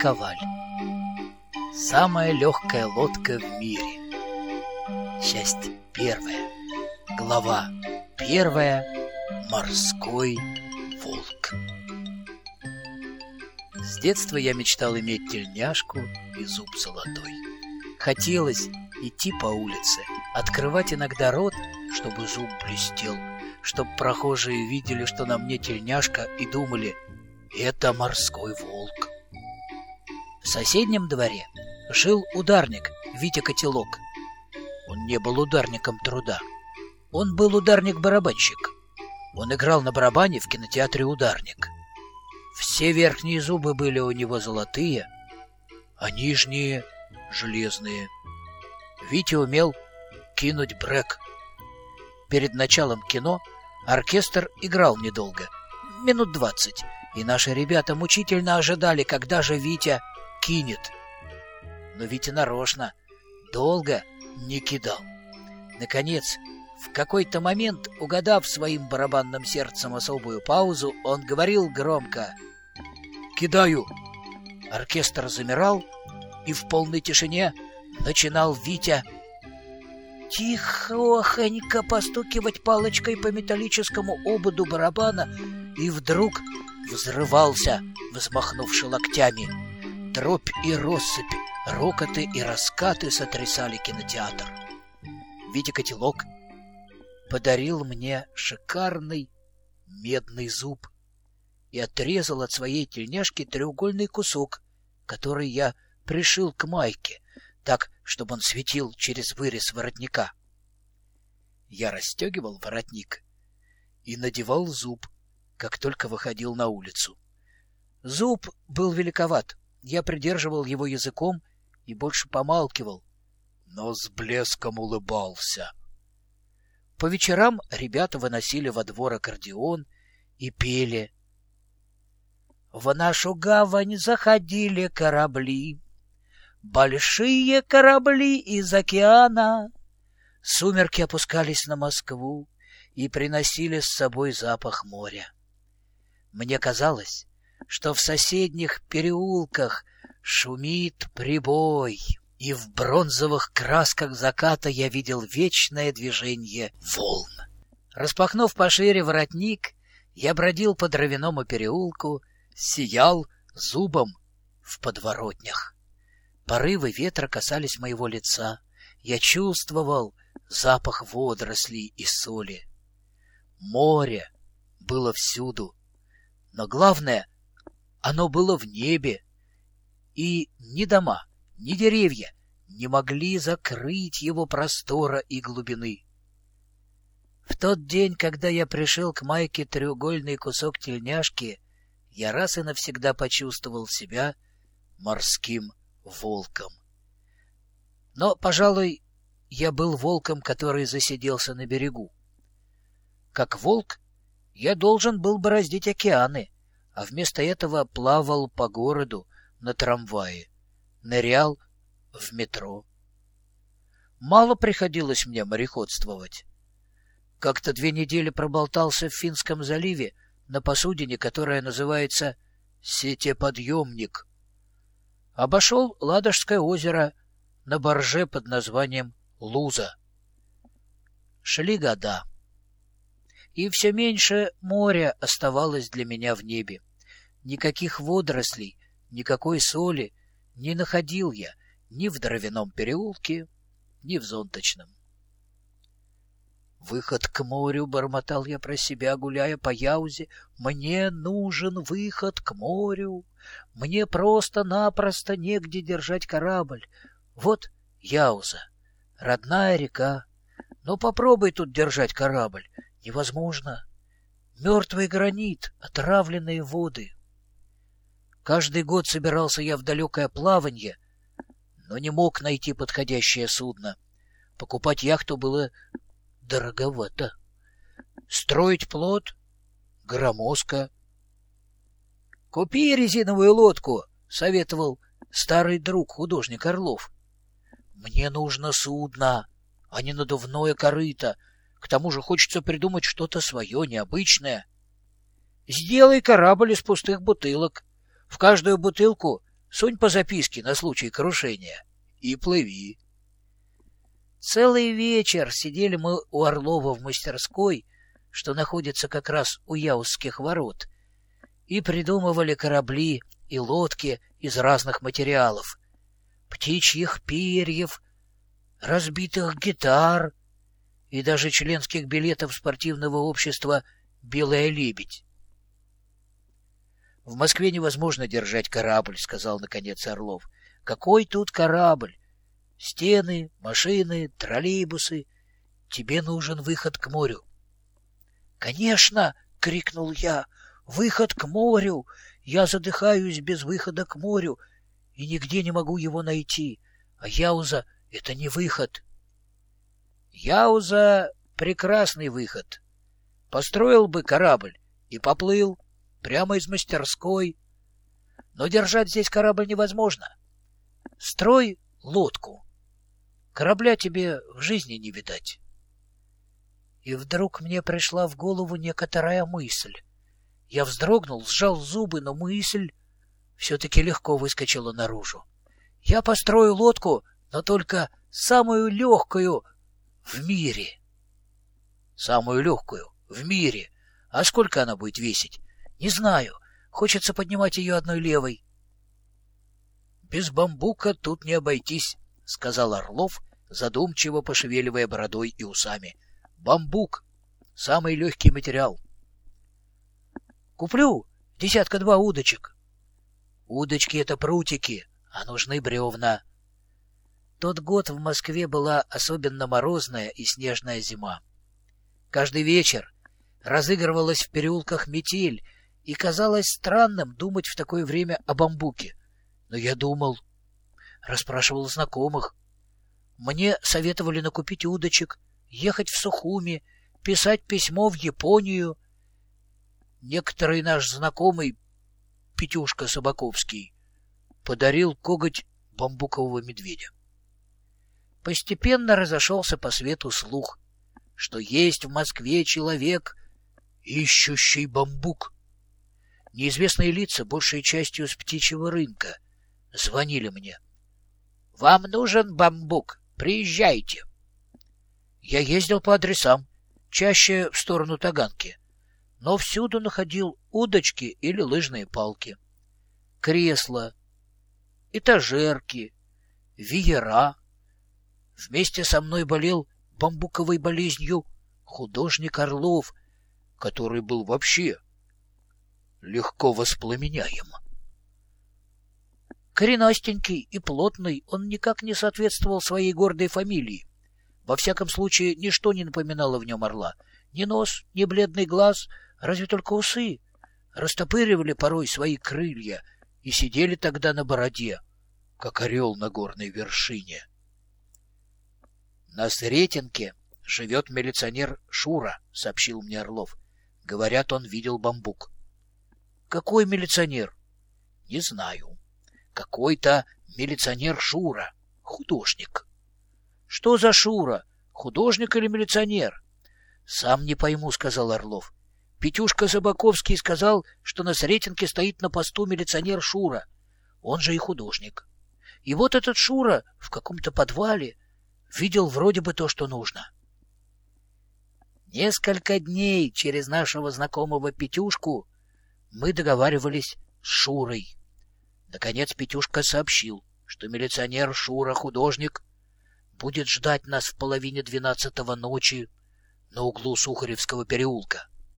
Коваль. Самая легкая лодка в мире. Часть первая. Глава первая. Морской волк. С детства я мечтал иметь тельняшку и зуб золотой. Хотелось идти по улице, открывать иногда рот, чтобы зуб блестел, чтоб прохожие видели, что на мне тельняшка, и думали «это морской волк». В соседнем дворе жил ударник Витя Котелок. Он не был ударником труда. Он был ударник-барабанщик. Он играл на барабане в кинотеатре «Ударник». Все верхние зубы были у него золотые, а нижние — железные. Витя умел кинуть брек. Перед началом кино оркестр играл недолго, минут двадцать, и наши ребята мучительно ожидали, когда же Витя кинет. Но Витя нарочно, долго не кидал. Наконец, в какой-то момент, угадав своим барабанным сердцем особую паузу, он говорил громко «Кидаю!». Оркестр замирал, и в полной тишине начинал Витя тихохонько постукивать палочкой по металлическому ободу барабана и вдруг взрывался, взмахнувши локтями. Дробь и россыпь, рокоты и раскаты сотрясали кинотеатр. Витя Котелок подарил мне шикарный медный зуб и отрезал от своей тельняшки треугольный кусок, который я пришил к майке, так, чтобы он светил через вырез воротника. Я расстегивал воротник и надевал зуб, как только выходил на улицу. Зуб был великоват, я придерживал его языком и больше помалкивал, но с блеском улыбался. По вечерам ребята выносили во двор аккордеон и пели. В нашу гавань заходили корабли, Большие корабли из океана. Сумерки опускались на Москву и приносили с собой запах моря. Мне казалось, что в соседних переулках шумит прибой, и в бронзовых красках заката я видел вечное движение волн. Распахнув пошире воротник, я бродил по дровяному переулку, сиял зубом в подворотнях. Порывы ветра касались моего лица. Я чувствовал запах водорослей и соли. Море было всюду. Но главное, оно было в небе. И ни дома, ни деревья не могли закрыть его простора и глубины. В тот день, когда я пришел к Майке треугольный кусок тельняшки, я раз и навсегда почувствовал себя морским волком. Но, пожалуй, я был волком, который засиделся на берегу. Как волк, я должен был бороздить океаны, а вместо этого плавал по городу на трамвае, нырял в метро. Мало приходилось мне мореходствовать. Как-то две недели проболтался в Финском заливе на посудине, которая называется «Сетеподъемник», обошел Ладожское озеро на барже под названием Луза. Шли года, и все меньше моря оставалось для меня в небе. Никаких водорослей, никакой соли не находил я ни в дровяном переулке, ни в зонточном. Выход к морю, бормотал я про себя, гуляя по Яузе. Мне нужен выход к морю. Мне просто-напросто негде держать корабль. Вот Яуза, родная река. Но попробуй тут держать корабль. Невозможно. Мертвый гранит, отравленные воды. Каждый год собирался я в далекое плаванье, но не мог найти подходящее судно. Покупать яхту было дороговато. Строить плот — громоздко. — Купи резиновую лодку, — советовал старый друг, художник Орлов. — Мне нужно судно, а не надувное корыто. К тому же хочется придумать что-то свое, необычное. Сделай корабль из пустых бутылок. В каждую бутылку Сунь по записке на случай крушения и плыви. Целый вечер сидели мы у Орлова в мастерской, что находится как раз у Яузских ворот, и придумывали корабли и лодки из разных материалов. Птичьих перьев, разбитых гитар и даже членских билетов спортивного общества «Белая лебедь». «В Москве невозможно держать корабль», — сказал наконец Орлов. «Какой тут корабль? Стены, машины, троллейбусы. Тебе нужен выход к морю». «Конечно!» — крикнул я. «Выход к морю! Я задыхаюсь без выхода к морю и нигде не могу его найти. А Яуза — это не выход». «Яуза — прекрасный выход. Построил бы корабль и поплыл» прямо из мастерской. Но держать здесь корабль невозможно. Строй лодку. Корабля тебе в жизни не видать. И вдруг мне пришла в голову некоторая мысль. Я вздрогнул, сжал зубы, но мысль все-таки легко выскочила наружу. Я построю лодку, но только самую легкую в мире. Самую легкую в мире. А сколько она будет весить? Не знаю. Хочется поднимать ее одной левой. Без бамбука тут не обойтись, сказал Орлов, задумчиво пошевеливая бородой и усами. Бамбук — самый легкий материал. Куплю десятка-два удочек. Удочки — это прутики, а нужны бревна. Тот год в Москве была особенно морозная и снежная зима. Каждый вечер разыгрывалась в переулках метель, и казалось странным думать в такое время о бамбуке. Но я думал, расспрашивал знакомых. Мне советовали накупить удочек, ехать в Сухуми, писать письмо в Японию. Некоторый наш знакомый, Петюшка Собаковский, подарил коготь бамбукового медведя. Постепенно разошелся по свету слух, что есть в Москве человек, ищущий бамбук. Неизвестные лица, большей частью с птичьего рынка, звонили мне. — Вам нужен бамбук? Приезжайте. Я ездил по адресам, чаще в сторону Таганки, но всюду находил удочки или лыжные палки, кресла, этажерки, веера. Вместе со мной болел бамбуковой болезнью художник Орлов, который был вообще легко воспламеняем. Коренастенький и плотный, он никак не соответствовал своей гордой фамилии. Во всяком случае, ничто не напоминало в нем орла. Ни нос, ни бледный глаз, разве только усы. Растопыривали порой свои крылья и сидели тогда на бороде, как орел на горной вершине. На Сретенке живет милиционер Шура, — сообщил мне Орлов. Говорят, он видел бамбук. Какой милиционер? Не знаю. Какой-то милиционер Шура, художник. Что за Шура? Художник или милиционер? Сам не пойму, сказал Орлов. Петюшка Забаковский сказал, что на Сретенке стоит на посту милиционер Шура. Он же и художник. И вот этот Шура в каком-то подвале видел вроде бы то, что нужно. Несколько дней через нашего знакомого Петюшку мы договаривались с Шурой. Наконец Петюшка сообщил, что милиционер Шура-художник будет ждать нас в половине двенадцатого ночи на углу Сухаревского переулка.